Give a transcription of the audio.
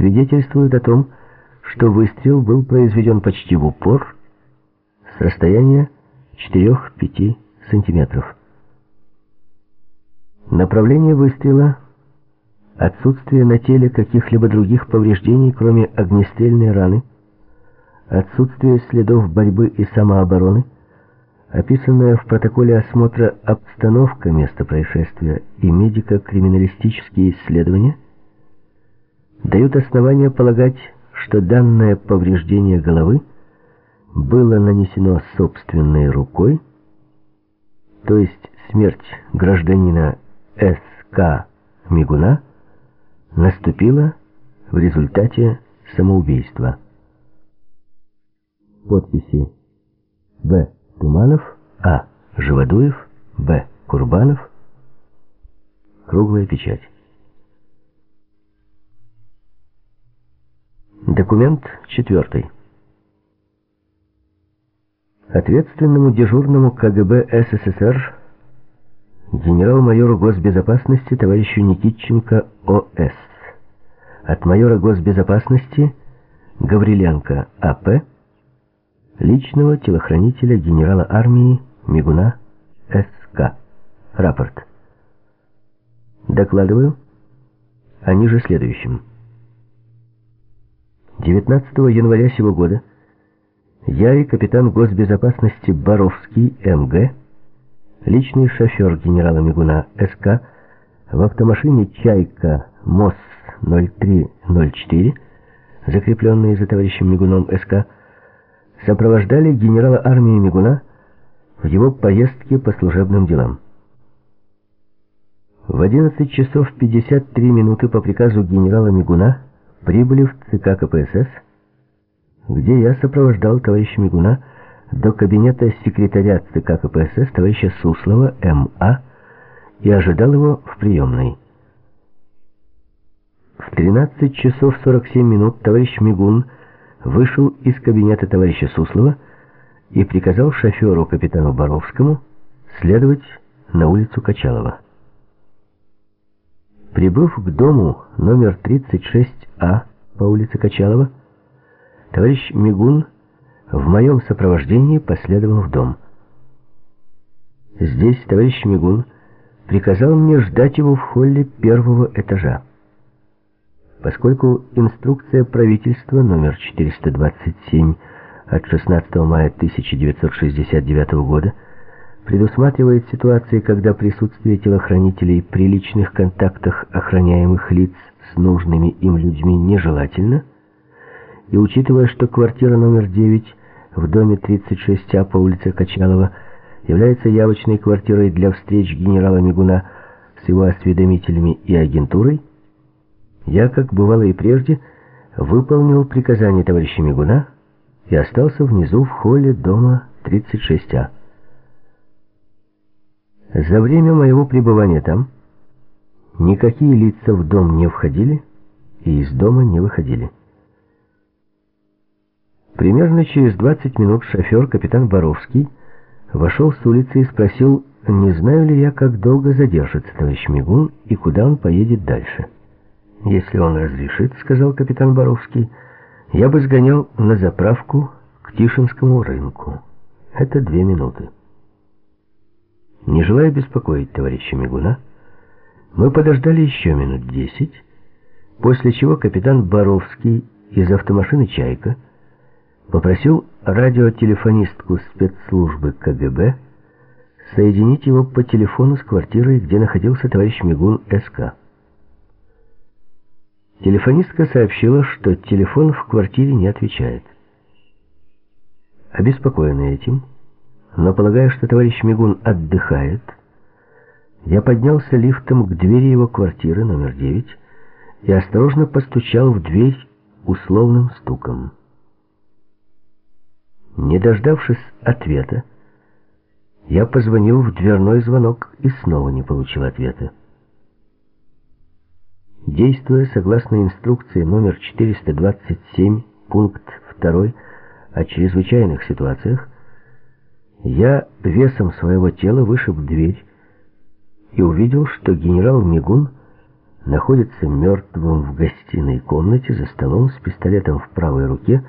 свидетельствуют о том, что выстрел был произведен почти в упор с расстояния 4-5 сантиметров. Направление выстрела, отсутствие на теле каких-либо других повреждений, кроме огнестрельной раны, отсутствие следов борьбы и самообороны, описанная в протоколе осмотра обстановка места происшествия и медико-криминалистические исследования дают основания полагать, что данное повреждение головы было нанесено собственной рукой, то есть смерть гражданина с.К. Мигуна наступила в результате самоубийства. Подписи В. Туманов, А. Живодуев, Б. Курбанов. Круглая печать. Документ четвертый. Ответственному дежурному КГБ СССР генерал-майору госбезопасности товарищу Никитченко О.С. От майора госбезопасности Гавриленко А.П. Личного телохранителя генерала армии Мигуна С.К. Рапорт. Докладываю о ниже следующем. 19 января сего года я и капитан госбезопасности Боровский М.Г личный шофер генерала Мигуна СК в автомашине «Чайка» МОС-0304, закрепленные за товарищем Мигуном СК, сопровождали генерала армии Мигуна в его поездке по служебным делам. В 11 часов 53 минуты по приказу генерала Мигуна прибыли в ЦК КПСС, где я сопровождал товарища Мигуна до кабинета секретаря ЦК КПСС товарища Суслова М.А. и ожидал его в приемной. В 13 часов 47 минут товарищ Мигун вышел из кабинета товарища Суслова и приказал шоферу капитану Боровскому следовать на улицу Качалова. Прибыв к дому номер 36А по улице Качалова, товарищ Мигун в моем сопровождении последовал в дом. Здесь товарищ Мигун приказал мне ждать его в холле первого этажа. Поскольку инструкция правительства номер 427 от 16 мая 1969 года предусматривает ситуации, когда присутствие телохранителей при личных контактах охраняемых лиц с нужными им людьми нежелательно, и учитывая, что квартира номер 9 в доме 36А по улице Качалова является явочной квартирой для встреч генерала Мигуна с его осведомителями и агентурой, я, как бывало и прежде, выполнил приказание товарища Мигуна и остался внизу в холле дома 36А. За время моего пребывания там никакие лица в дом не входили и из дома не выходили. Примерно через 20 минут шофер, капитан Боровский, вошел с улицы и спросил, не знаю ли я, как долго задержится товарищ Мигун и куда он поедет дальше. «Если он разрешит, — сказал капитан Боровский, — я бы сгонял на заправку к Тишинскому рынку. Это две минуты». Не желая беспокоить товарища Мигуна, мы подождали еще минут десять, после чего капитан Боровский из автомашины «Чайка» попросил радиотелефонистку спецслужбы КГБ соединить его по телефону с квартирой, где находился товарищ Мигун СК. Телефонистка сообщила, что телефон в квартире не отвечает. Обеспокоенный этим, но полагая, что товарищ Мигун отдыхает, я поднялся лифтом к двери его квартиры номер 9 и осторожно постучал в дверь условным стуком. Не дождавшись ответа, я позвонил в дверной звонок и снова не получил ответа. Действуя согласно инструкции номер 427, пункт 2 о чрезвычайных ситуациях, я весом своего тела вышиб дверь и увидел, что генерал Мигун находится мертвым в гостиной комнате за столом с пистолетом в правой руке,